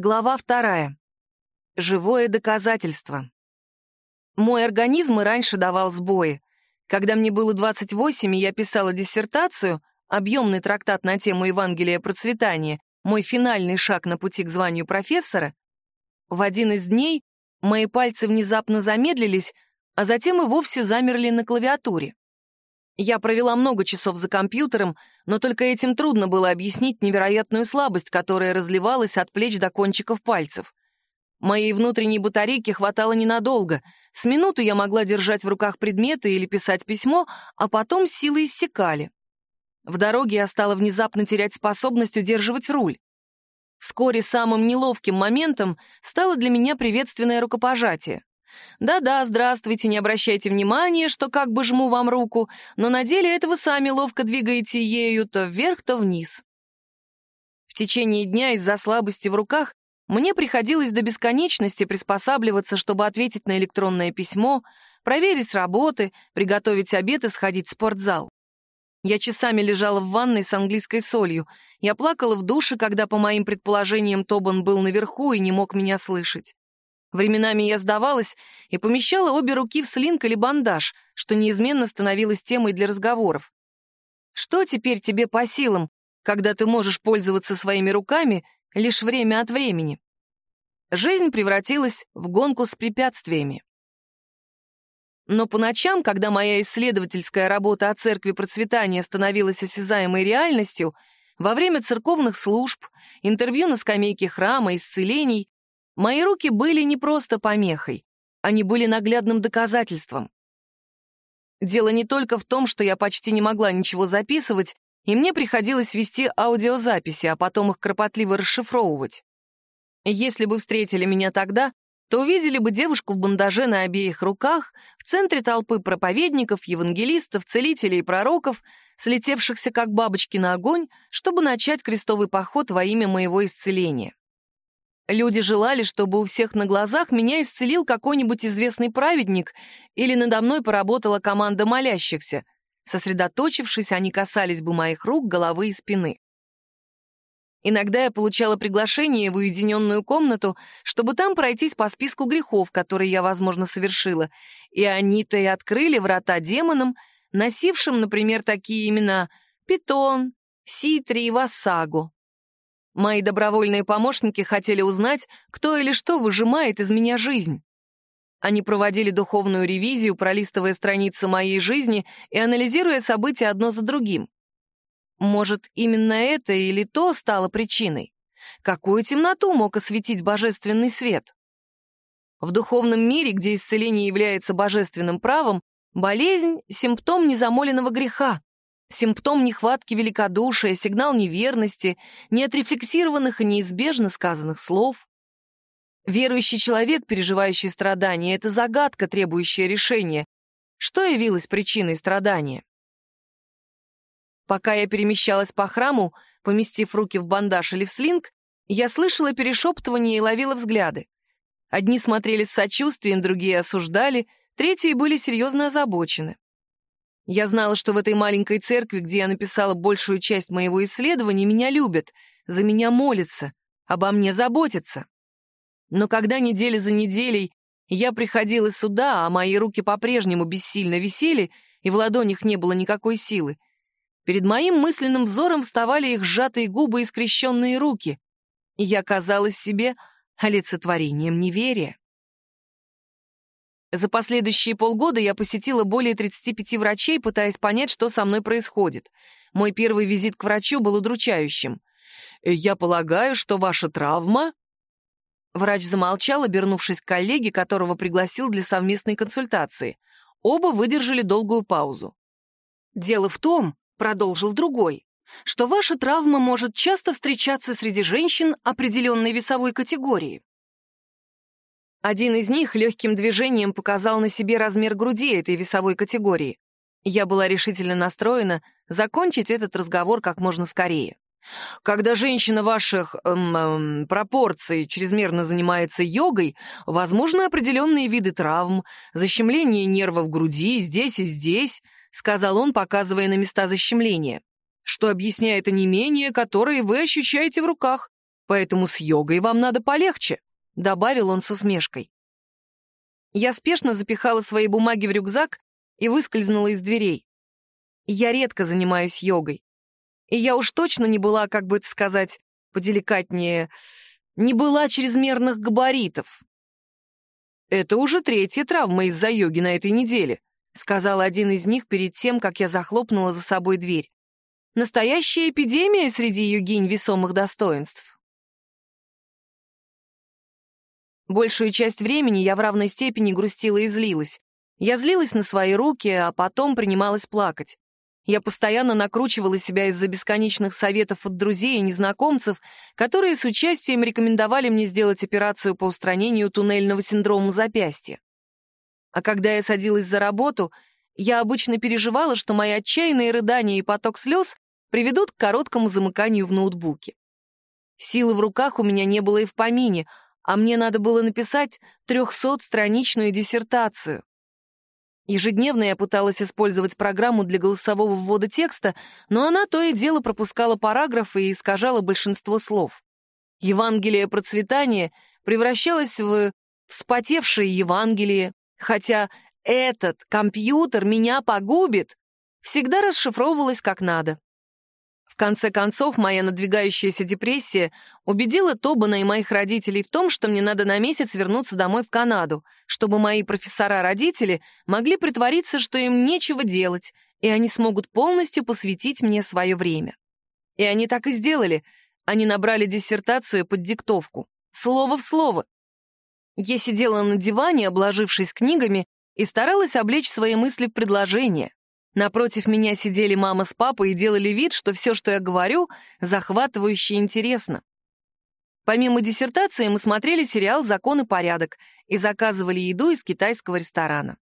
Глава вторая. Живое доказательство. Мой организм и раньше давал сбои. Когда мне было 28, и я писала диссертацию, объемный трактат на тему Евангелия процветания, мой финальный шаг на пути к званию профессора, в один из дней мои пальцы внезапно замедлились, а затем и вовсе замерли на клавиатуре. Я провела много часов за компьютером, но только этим трудно было объяснить невероятную слабость, которая разливалась от плеч до кончиков пальцев. Моей внутренней батарейки хватало ненадолго. С минуту я могла держать в руках предметы или писать письмо, а потом силы иссякали. В дороге я стала внезапно терять способность удерживать руль. Вскоре самым неловким моментом стало для меня приветственное рукопожатие. Да-да, здравствуйте, не обращайте внимания, что как бы жму вам руку, но на деле это вы сами ловко двигаете ею то вверх, то вниз. В течение дня из-за слабости в руках мне приходилось до бесконечности приспосабливаться, чтобы ответить на электронное письмо, проверить работы, приготовить обед и сходить в спортзал. Я часами лежала в ванной с английской солью. Я плакала в душе, когда, по моим предположениям, Тобан был наверху и не мог меня слышать. Временами я сдавалась и помещала обе руки в слинг или бандаж, что неизменно становилось темой для разговоров. Что теперь тебе по силам, когда ты можешь пользоваться своими руками лишь время от времени? Жизнь превратилась в гонку с препятствиями. Но по ночам, когда моя исследовательская работа о церкви процветания становилась осязаемой реальностью, во время церковных служб, интервью на скамейке храма, исцелений, Мои руки были не просто помехой, они были наглядным доказательством. Дело не только в том, что я почти не могла ничего записывать, и мне приходилось вести аудиозаписи, а потом их кропотливо расшифровывать. Если бы встретили меня тогда, то увидели бы девушку в бандаже на обеих руках, в центре толпы проповедников, евангелистов, целителей и пророков, слетевшихся как бабочки на огонь, чтобы начать крестовый поход во имя моего исцеления. Люди желали, чтобы у всех на глазах меня исцелил какой-нибудь известный праведник или надо мной поработала команда молящихся. Сосредоточившись, они касались бы моих рук, головы и спины. Иногда я получала приглашение в уединенную комнату, чтобы там пройтись по списку грехов, которые я, возможно, совершила, и они-то и открыли врата демонам, носившим, например, такие имена Питон, Ситри и Вассагу. Мои добровольные помощники хотели узнать, кто или что выжимает из меня жизнь. Они проводили духовную ревизию, пролистывая страницы моей жизни и анализируя события одно за другим. Может, именно это или то стало причиной? Какую темноту мог осветить божественный свет? В духовном мире, где исцеление является божественным правом, болезнь — симптом незамоленного греха, Симптом нехватки великодушия, сигнал неверности, неотрефлексированных и неизбежно сказанных слов. Верующий человек, переживающий страдания, — это загадка, требующая решения. Что явилось причиной страдания? Пока я перемещалась по храму, поместив руки в бандаж или в слинг, я слышала перешептывания и ловила взгляды. Одни смотрели с сочувствием, другие осуждали, третьи были серьезно озабочены. Я знала, что в этой маленькой церкви, где я написала большую часть моего исследования, меня любят, за меня молятся, обо мне заботятся. Но когда неделя за неделей я приходила сюда, а мои руки по-прежнему бессильно висели, и в ладонях не было никакой силы, перед моим мысленным взором вставали их сжатые губы и скрещенные руки, и я казалась себе олицетворением неверия. За последующие полгода я посетила более 35 врачей, пытаясь понять, что со мной происходит. Мой первый визит к врачу был удручающим. «Э, «Я полагаю, что ваша травма...» Врач замолчал, обернувшись к коллеге, которого пригласил для совместной консультации. Оба выдержали долгую паузу. «Дело в том», — продолжил другой, «что ваша травма может часто встречаться среди женщин определенной весовой категории. Один из них легким движением показал на себе размер груди этой весовой категории. Я была решительно настроена закончить этот разговор как можно скорее. Когда женщина ваших эм, эм, пропорций чрезмерно занимается йогой, возможны определенные виды травм, защемление нервов груди здесь и здесь, сказал он, показывая на места защемления, что объясняет онемение, которое вы ощущаете в руках. Поэтому с йогой вам надо полегче», — добавил он с усмешкой. Я спешно запихала свои бумаги в рюкзак и выскользнула из дверей. Я редко занимаюсь йогой. И я уж точно не была, как бы это сказать, поделикатнее, не была чрезмерных габаритов. «Это уже третья травма из-за йоги на этой неделе», сказал один из них перед тем, как я захлопнула за собой дверь. «Настоящая эпидемия среди йогинь весомых достоинств». Большую часть времени я в равной степени грустила и злилась. Я злилась на свои руки, а потом принималась плакать. Я постоянно накручивала себя из-за бесконечных советов от друзей и незнакомцев, которые с участием рекомендовали мне сделать операцию по устранению туннельного синдрома запястья. А когда я садилась за работу, я обычно переживала, что мои отчаянные рыдания и поток слез приведут к короткому замыканию в ноутбуке. Силы в руках у меня не было и в помине, а мне надо было написать трехсотстраничную диссертацию. Ежедневно я пыталась использовать программу для голосового ввода текста, но она то и дело пропускала параграфы и искажала большинство слов. Евангелие процветания превращалось в вспотевшее Евангелие, хотя «этот компьютер меня погубит» всегда расшифровывалось как надо конце концов, моя надвигающаяся депрессия убедила Тобана и моих родителей в том, что мне надо на месяц вернуться домой в Канаду, чтобы мои профессора-родители могли притвориться, что им нечего делать, и они смогут полностью посвятить мне свое время. И они так и сделали. Они набрали диссертацию под диктовку. Слово в слово. Я сидела на диване, обложившись книгами, и старалась облечь свои мысли в предложение. Напротив меня сидели мама с папой и делали вид, что все, что я говорю, захватывающе интересно. Помимо диссертации мы смотрели сериал «Закон и порядок» и заказывали еду из китайского ресторана.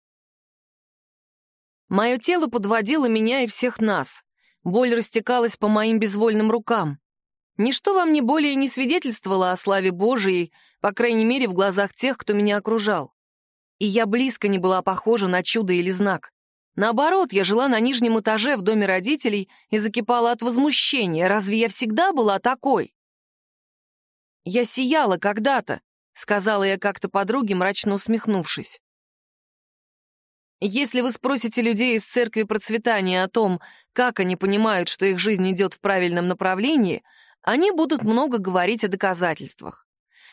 Мое тело подводило меня и всех нас. Боль растекалась по моим безвольным рукам. Ничто во мне более не свидетельствовало о славе Божией, по крайней мере, в глазах тех, кто меня окружал. И я близко не была похожа на чудо или знак. Наоборот, я жила на нижнем этаже в доме родителей и закипала от возмущения. Разве я всегда была такой? «Я сияла когда-то», — сказала я как-то подруге, мрачно усмехнувшись. Если вы спросите людей из церкви процветания о том, как они понимают, что их жизнь идет в правильном направлении, они будут много говорить о доказательствах.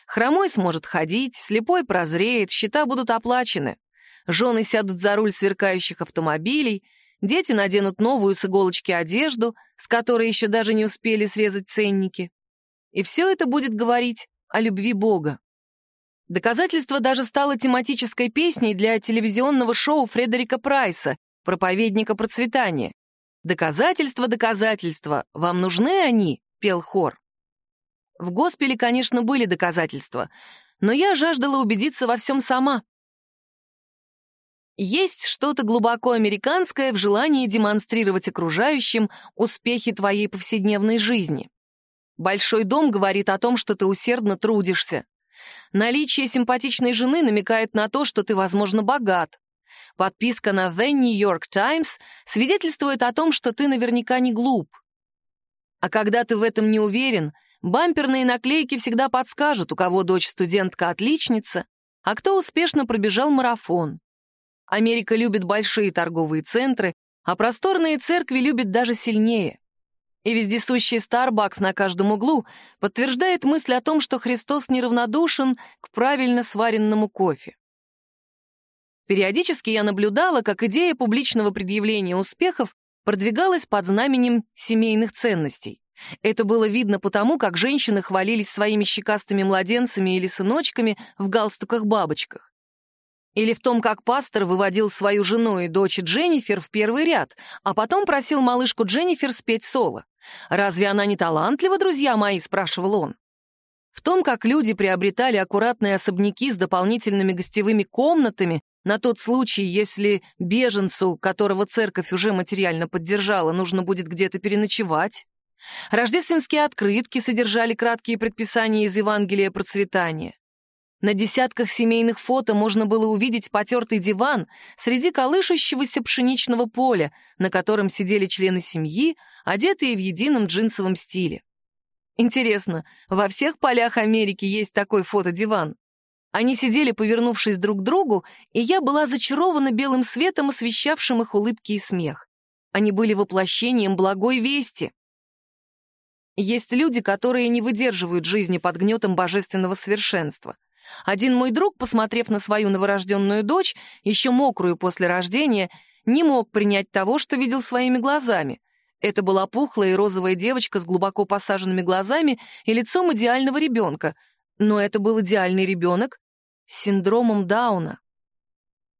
Хромой сможет ходить, слепой прозреет, счета будут оплачены жены сядут за руль сверкающих автомобилей, дети наденут новую с иголочки одежду, с которой еще даже не успели срезать ценники. И все это будет говорить о любви Бога. Доказательство даже стало тематической песней для телевизионного шоу Фредерика Прайса «Проповедника процветания». «Доказательства, доказательства, вам нужны они?» — пел хор. В госпеле, конечно, были доказательства, но я жаждала убедиться во всем сама. Есть что-то глубоко американское в желании демонстрировать окружающим успехи твоей повседневной жизни. Большой дом говорит о том, что ты усердно трудишься. Наличие симпатичной жены намекает на то, что ты, возможно, богат. Подписка на The New York Times свидетельствует о том, что ты наверняка не глуп. А когда ты в этом не уверен, бамперные наклейки всегда подскажут, у кого дочь студентка-отличница, а кто успешно пробежал марафон. Америка любит большие торговые центры, а просторные церкви любит даже сильнее. И вездесущий Starbucks на каждом углу подтверждает мысль о том, что Христос неравнодушен к правильно сваренному кофе. Периодически я наблюдала, как идея публичного предъявления успехов продвигалась под знаменем семейных ценностей. Это было видно потому, как женщины хвалились своими щекастыми младенцами или сыночками в галстуках-бабочках. Или в том, как пастор выводил свою жену и дочь Дженнифер в первый ряд, а потом просил малышку Дженнифер спеть соло. «Разве она не талантлива, друзья мои?» — спрашивал он. В том, как люди приобретали аккуратные особняки с дополнительными гостевыми комнатами на тот случай, если беженцу, которого церковь уже материально поддержала, нужно будет где-то переночевать. Рождественские открытки содержали краткие предписания из Евангелия процветания. На десятках семейных фото можно было увидеть потертый диван среди колышущегося пшеничного поля, на котором сидели члены семьи, одетые в едином джинсовом стиле. Интересно, во всех полях Америки есть такой фотодиван? Они сидели, повернувшись друг к другу, и я была зачарована белым светом, освещавшим их улыбки и смех. Они были воплощением благой вести. Есть люди, которые не выдерживают жизни под гнетом божественного совершенства. Один мой друг, посмотрев на свою новорожденную дочь, еще мокрую после рождения, не мог принять того, что видел своими глазами. Это была пухлая и розовая девочка с глубоко посаженными глазами и лицом идеального ребенка, но это был идеальный ребенок с синдромом Дауна.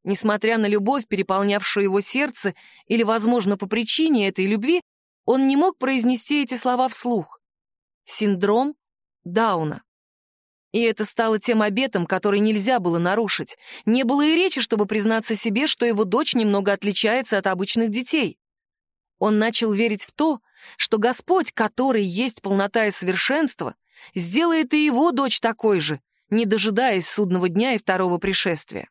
Несмотря на любовь, переполнявшую его сердце, или, возможно, по причине этой любви, он не мог произнести эти слова вслух. Синдром Дауна. И это стало тем обетом, который нельзя было нарушить. Не было и речи, чтобы признаться себе, что его дочь немного отличается от обычных детей. Он начал верить в то, что Господь, который есть полнота и совершенство, сделает и его дочь такой же, не дожидаясь судного дня и второго пришествия.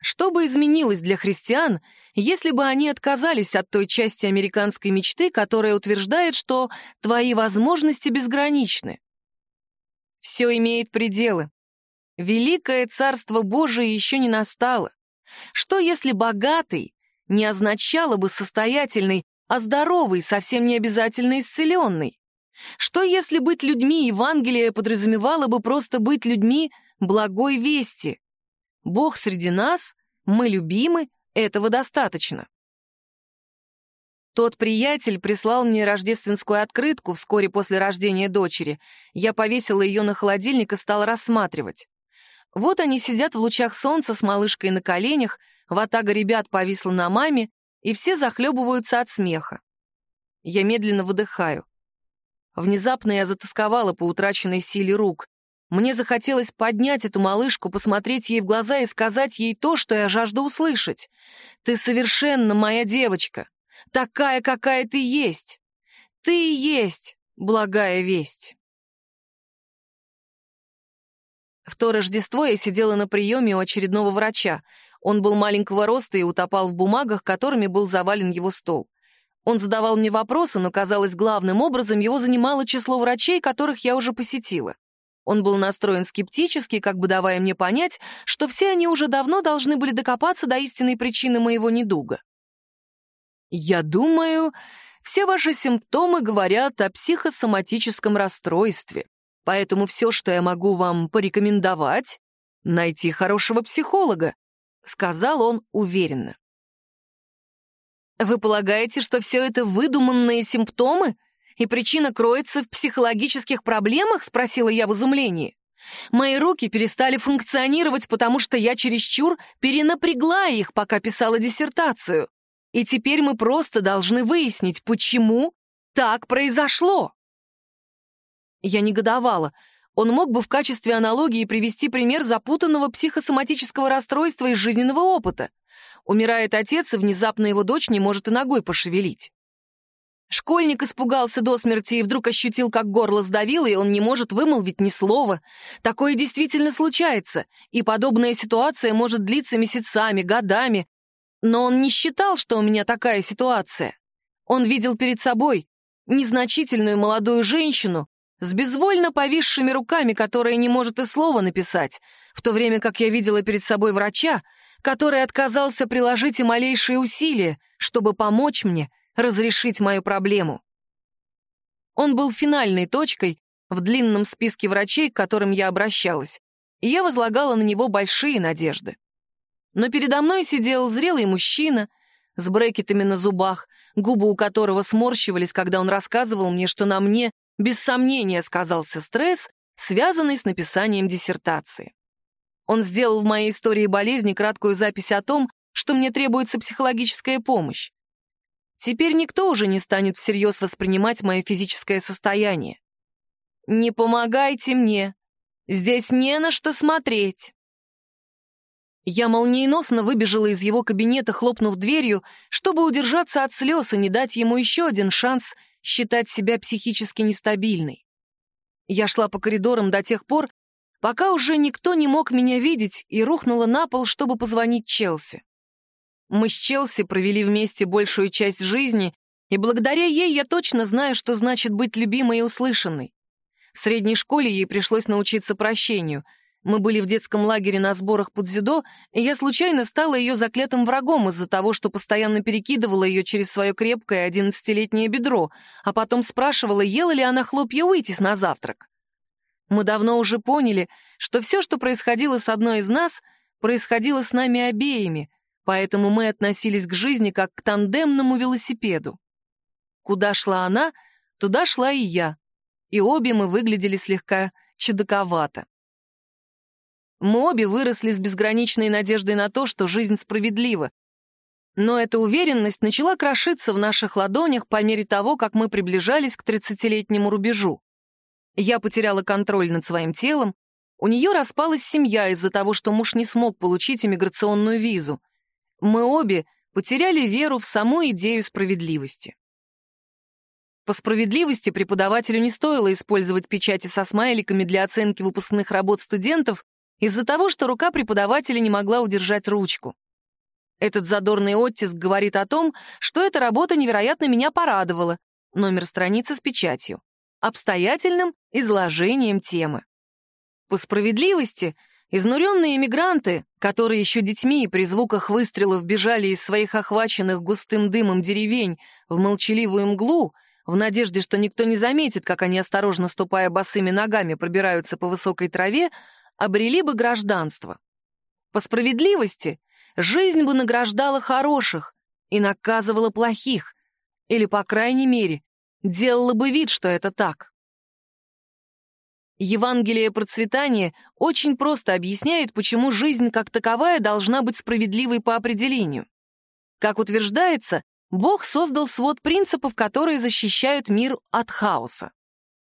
Что бы изменилось для христиан, если бы они отказались от той части американской мечты, которая утверждает, что твои возможности безграничны? Все имеет пределы. Великое Царство Божие еще не настало. Что если богатый не означало бы состоятельный, а здоровый, совсем не обязательно исцеленный? Что если быть людьми Евангелия подразумевало бы просто быть людьми благой вести? Бог среди нас, мы любимы, этого достаточно. Тот приятель прислал мне рождественскую открытку вскоре после рождения дочери. Я повесила ее на холодильник и стала рассматривать. Вот они сидят в лучах солнца с малышкой на коленях, ватага ребят повисла на маме, и все захлебываются от смеха. Я медленно выдыхаю. Внезапно я затасковала по утраченной силе рук. Мне захотелось поднять эту малышку, посмотреть ей в глаза и сказать ей то, что я жажду услышать. «Ты совершенно моя девочка такая, какая ты есть. Ты есть благая весть. В то Рождество я сидела на приеме у очередного врача. Он был маленького роста и утопал в бумагах, которыми был завален его стол. Он задавал мне вопросы, но, казалось, главным образом его занимало число врачей, которых я уже посетила. Он был настроен скептически, как бы давая мне понять, что все они уже давно должны были докопаться до истинной причины моего недуга. Я думаю, все ваши симптомы говорят о психосоматическом расстройстве, поэтому все, что я могу вам порекомендовать, найти хорошего психолога, сказал он уверенно. Вы полагаете, что все это выдуманные симптомы? И причина кроется в психологических проблемах? Спросила я в изумлении. Мои руки перестали функционировать, потому что я чересчур перенапрягла их, пока писала диссертацию. И теперь мы просто должны выяснить, почему так произошло. Я негодовала. Он мог бы в качестве аналогии привести пример запутанного психосоматического расстройства из жизненного опыта. Умирает отец, и внезапно его дочь не может и ногой пошевелить. Школьник испугался до смерти и вдруг ощутил, как горло сдавило, и он не может вымолвить ни слова. Такое действительно случается, и подобная ситуация может длиться месяцами, годами, но он не считал, что у меня такая ситуация. Он видел перед собой незначительную молодую женщину с безвольно повисшими руками, которая не может и слова написать, в то время как я видела перед собой врача, который отказался приложить и малейшие усилия, чтобы помочь мне разрешить мою проблему. Он был финальной точкой в длинном списке врачей, к которым я обращалась, и я возлагала на него большие надежды. Но передо мной сидел зрелый мужчина с брекетами на зубах, губы у которого сморщивались, когда он рассказывал мне, что на мне без сомнения сказался стресс, связанный с написанием диссертации. Он сделал в моей истории болезни краткую запись о том, что мне требуется психологическая помощь. Теперь никто уже не станет всерьез воспринимать мое физическое состояние. «Не помогайте мне. Здесь не на что смотреть». Я молниеносно выбежала из его кабинета, хлопнув дверью, чтобы удержаться от слез и не дать ему еще один шанс считать себя психически нестабильной. Я шла по коридорам до тех пор, пока уже никто не мог меня видеть, и рухнула на пол, чтобы позвонить Челси. Мы с Челси провели вместе большую часть жизни, И благодаря ей я точно знаю, что значит быть любимой и услышанной. В средней школе ей пришлось научиться прощению. Мы были в детском лагере на сборах под дзюдо, и я случайно стала ее заклятым врагом из-за того, что постоянно перекидывала ее через свое крепкое одиннадцатилетнее бедро, а потом спрашивала, ела ли она хлопья Уитис на завтрак. Мы давно уже поняли, что все, что происходило с одной из нас, происходило с нами обеими, поэтому мы относились к жизни как к тандемному велосипеду. Куда шла она, туда шла и я, и обе мы выглядели слегка чудаковато. Мы обе выросли с безграничной надеждой на то, что жизнь справедлива, но эта уверенность начала крошиться в наших ладонях по мере того, как мы приближались к 30-летнему рубежу. Я потеряла контроль над своим телом, у нее распалась семья из-за того, что муж не смог получить иммиграционную визу. Мы обе потеряли веру в саму идею справедливости. По справедливости преподавателю не стоило использовать печати со смайликами для оценки выпускных работ студентов из-за того, что рука преподавателя не могла удержать ручку. Этот задорный оттиск говорит о том, что эта работа невероятно меня порадовала. Номер страницы с печатью обстоятельным изложением темы. По справедливости, изнуренные эмигранты, которые еще детьми при звуках выстрелов бежали из своих охваченных густым дымом деревень в молчаливую мглу, в надежде, что никто не заметит, как они, осторожно ступая босыми ногами, пробираются по высокой траве, обрели бы гражданство. По справедливости, жизнь бы награждала хороших и наказывала плохих, или, по крайней мере, делала бы вид, что это так. Евангелие процветания очень просто объясняет, почему жизнь как таковая должна быть справедливой по определению. Как утверждается, Бог создал свод принципов, которые защищают мир от хаоса.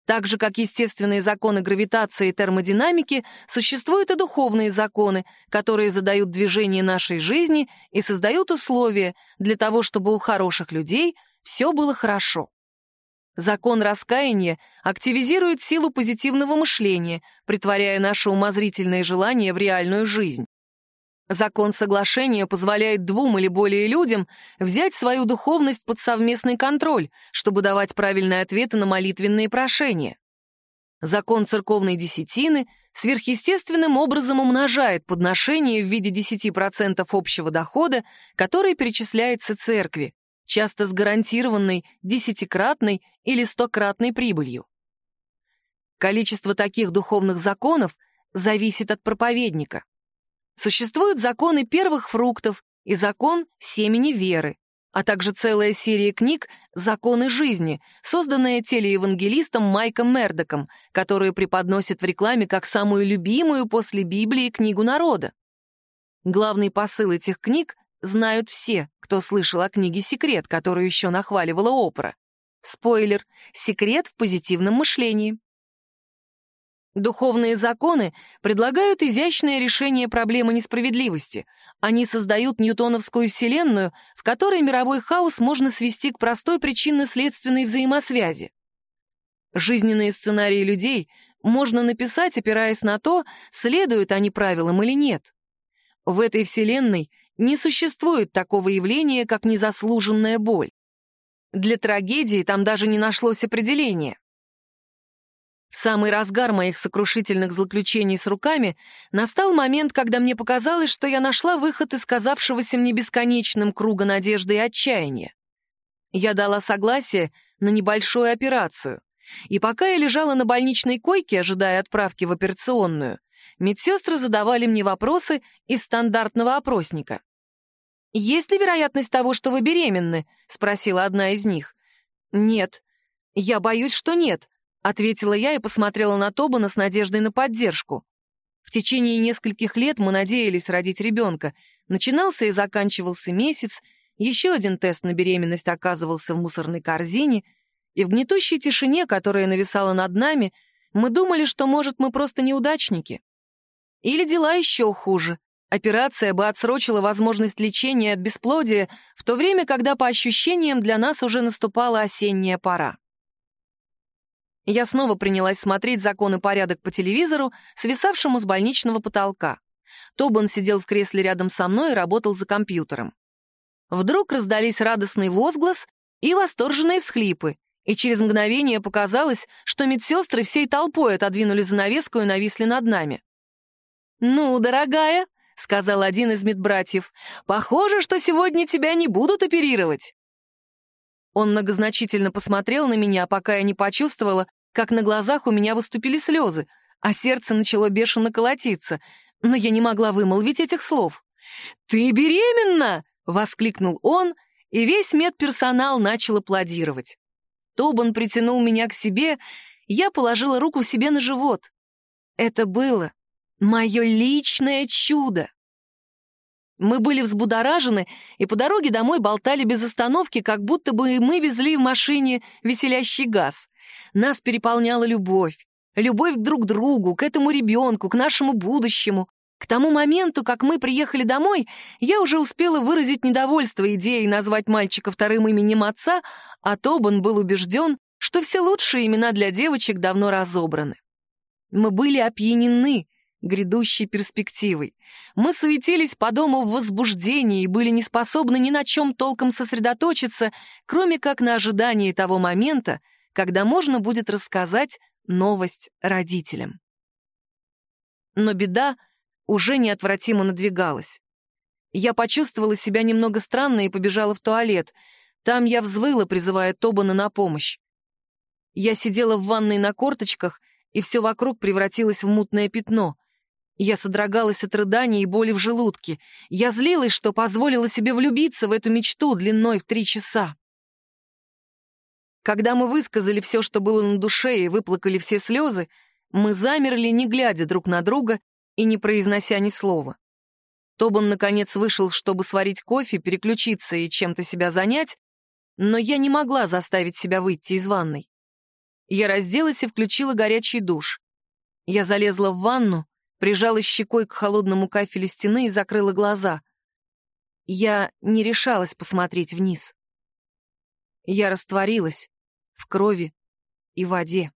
Так же, как естественные законы гравитации и термодинамики, существуют и духовные законы, которые задают движение нашей жизни и создают условия для того, чтобы у хороших людей все было хорошо. Закон раскаяния активизирует силу позитивного мышления, притворяя наши умозрительные желания в реальную жизнь. Закон соглашения позволяет двум или более людям взять свою духовность под совместный контроль, чтобы давать правильные ответы на молитвенные прошения. Закон церковной десятины сверхъестественным образом умножает подношение в виде 10% общего дохода, который перечисляется церкви, часто с гарантированной десятикратной или стократной прибылью. Количество таких духовных законов зависит от проповедника. Существуют законы первых фруктов и закон семени веры, а также целая серия книг «Законы жизни», созданная телеевангелистом Майком Мердоком, которые преподносят в рекламе как самую любимую после Библии книгу народа. Главный посыл этих книг знают все, кто слышал о книге «Секрет», которую еще нахваливала Опра. Спойлер — секрет в позитивном мышлении. Духовные законы предлагают изящное решение проблемы несправедливости. Они создают ньютоновскую вселенную, в которой мировой хаос можно свести к простой причинно-следственной взаимосвязи. Жизненные сценарии людей можно написать, опираясь на то, следуют они правилам или нет. В этой вселенной не существует такого явления, как незаслуженная боль. Для трагедии там даже не нашлось определения. В самый разгар моих сокрушительных злоключений с руками настал момент, когда мне показалось, что я нашла выход из казавшегося мне бесконечным круга надежды и отчаяния. Я дала согласие на небольшую операцию, и пока я лежала на больничной койке, ожидая отправки в операционную, медсестры задавали мне вопросы из стандартного опросника. «Есть ли вероятность того, что вы беременны?» — спросила одна из них. «Нет. Я боюсь, что нет», — ответила я и посмотрела на Тобана с надеждой на поддержку. В течение нескольких лет мы надеялись родить ребенка. Начинался и заканчивался месяц, еще один тест на беременность оказывался в мусорной корзине, и в гнетущей тишине, которая нависала над нами, мы думали, что, может, мы просто неудачники. Или дела еще хуже. Операция бы отсрочила возможность лечения от бесплодия, в то время, когда, по ощущениям, для нас уже наступала осенняя пора. Я снова принялась смотреть закон и порядок по телевизору, свисавшему с больничного потолка. Тобан сидел в кресле рядом со мной и работал за компьютером. Вдруг раздались радостный возглас и восторженные всхлипы, и через мгновение показалось, что медсестры всей толпой отодвинули занавеску и нависли над нами. «Ну, дорогая», — сказал один из медбратьев, — «похоже, что сегодня тебя не будут оперировать». Он многозначительно посмотрел на меня, пока я не почувствовала, как на глазах у меня выступили слезы, а сердце начало бешено колотиться, но я не могла вымолвить этих слов. «Ты беременна!» — воскликнул он, и весь медперсонал начал аплодировать. Тобан притянул меня к себе, я положила руку себе на живот. Это было мое личное чудо. Мы были взбудоражены и по дороге домой болтали без остановки, как будто бы мы везли в машине веселящий газ. Нас переполняла любовь. Любовь друг к другу, к этому ребенку, к нашему будущему. К тому моменту, как мы приехали домой, я уже успела выразить недовольство идеей назвать мальчика вторым именем отца, а Тобан был убежден, что все лучшие имена для девочек давно разобраны. Мы были опьянены грядущей перспективой. Мы суетились по дому в возбуждении и были не способны ни на чем толком сосредоточиться, кроме как на ожидании того момента, когда можно будет рассказать новость родителям. Но беда уже неотвратимо надвигалась. Я почувствовала себя немного странно и побежала в туалет. Там я взвыла, призывая Тобана на помощь. Я сидела в ванной на корточках, и все вокруг превратилось в мутное пятно — я содрогалась от рыданий и боли в желудке. Я злилась, что позволила себе влюбиться в эту мечту длиной в три часа. Когда мы высказали все, что было на душе, и выплакали все слезы, мы замерли, не глядя друг на друга и не произнося ни слова. Тобан, наконец, вышел, чтобы сварить кофе, переключиться и чем-то себя занять, но я не могла заставить себя выйти из ванной. Я разделась и включила горячий душ. Я залезла в ванну, прижалась щекой к холодному кафелю стены и закрыла глаза. Я не решалась посмотреть вниз. Я растворилась в крови и воде.